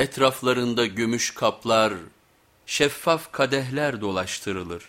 Etraflarında gümüş kaplar, şeffaf kadehler dolaştırılır.